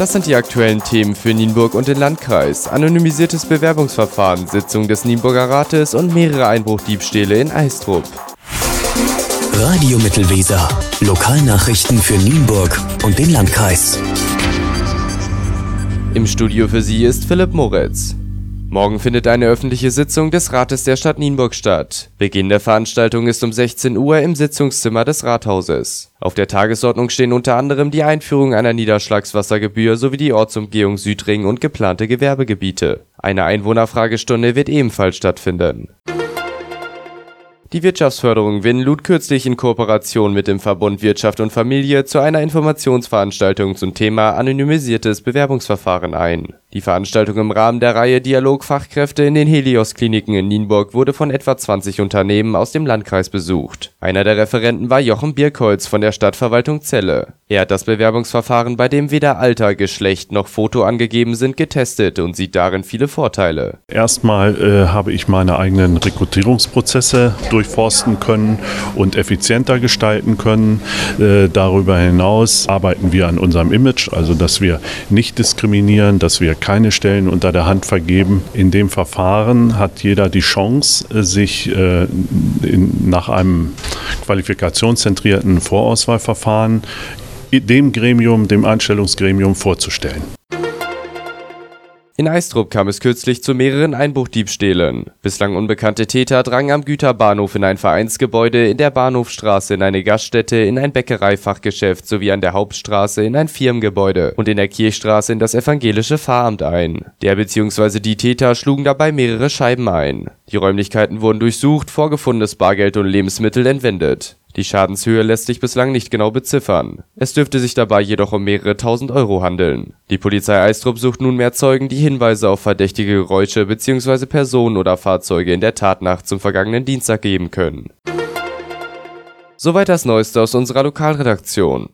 Das sind die aktuellen Themen für Nienburg und den Landkreis. Anonymisiertes Bewerbungsverfahren, Sitzung des Nienburger Rates und mehrere Einbruchdiebstähle in Eistrup. Radio Mittelweser. Lokalnachrichten für Nienburg und den Landkreis. Im Studio für Sie ist Philipp Moritz. Morgen findet eine öffentliche Sitzung des Rates der Stadt Nienburg statt. Beginn der Veranstaltung ist um 16 Uhr im Sitzungszimmer des Rathauses. Auf der Tagesordnung stehen unter anderem die Einführung einer Niederschlagswassergebühr sowie die Ortsumgehung Südring und geplante Gewerbegebiete. Eine Einwohnerfragestunde wird ebenfalls stattfinden. Die Wirtschaftsförderung Winn lud kürzlich in Kooperation mit dem Verbund Wirtschaft und Familie zu einer Informationsveranstaltung zum Thema anonymisiertes Bewerbungsverfahren ein. Die Veranstaltung im Rahmen der Reihe Dialog Fachkräfte in den Helios-Kliniken in Nienburg wurde von etwa 20 Unternehmen aus dem Landkreis besucht. Einer der Referenten war Jochen Birkholz von der Stadtverwaltung Celle. Er hat das Bewerbungsverfahren, bei dem weder Alter, Geschlecht noch Foto angegeben sind, getestet und sieht darin viele Vorteile. Erstmal äh, habe ich meine eigenen Rekrutierungsprozesse durchforsten können und effizienter gestalten können. Äh, darüber hinaus arbeiten wir an unserem Image, also dass wir nicht diskriminieren, dass wir keine Stellen unter der Hand vergeben. In dem Verfahren hat jeder die Chance, äh, sich äh, nach einem qualifikationszentrierten Vorauswahlverfahren dem Gremium, dem Einstellungsgremium vorzustellen. In Eistrup kam es kürzlich zu mehreren Einbruchdiebstählen. Bislang unbekannte Täter drangen am Güterbahnhof in ein Vereinsgebäude, in der Bahnhofstraße in eine Gaststätte, in ein Bäckereifachgeschäft sowie an der Hauptstraße in ein Firmengebäude und in der Kirchstraße in das evangelische Pfarramt ein. Der bzw. die Täter schlugen dabei mehrere Scheiben ein. Die Räumlichkeiten wurden durchsucht, vorgefundenes Bargeld und Lebensmittel entwendet die Schadenshöhe lässt sich bislang nicht genau beziffern, es dürfte sich dabei jedoch um mehrere tausend Euro handeln. Die Polizei Eistrup sucht nun mehr Zeugen, die Hinweise auf verdächtige Geräusche bzw. Personen oder Fahrzeuge in der Tatnacht zum vergangenen Dienstag geben können. Soweit das Neueste aus unserer Lokalredaktion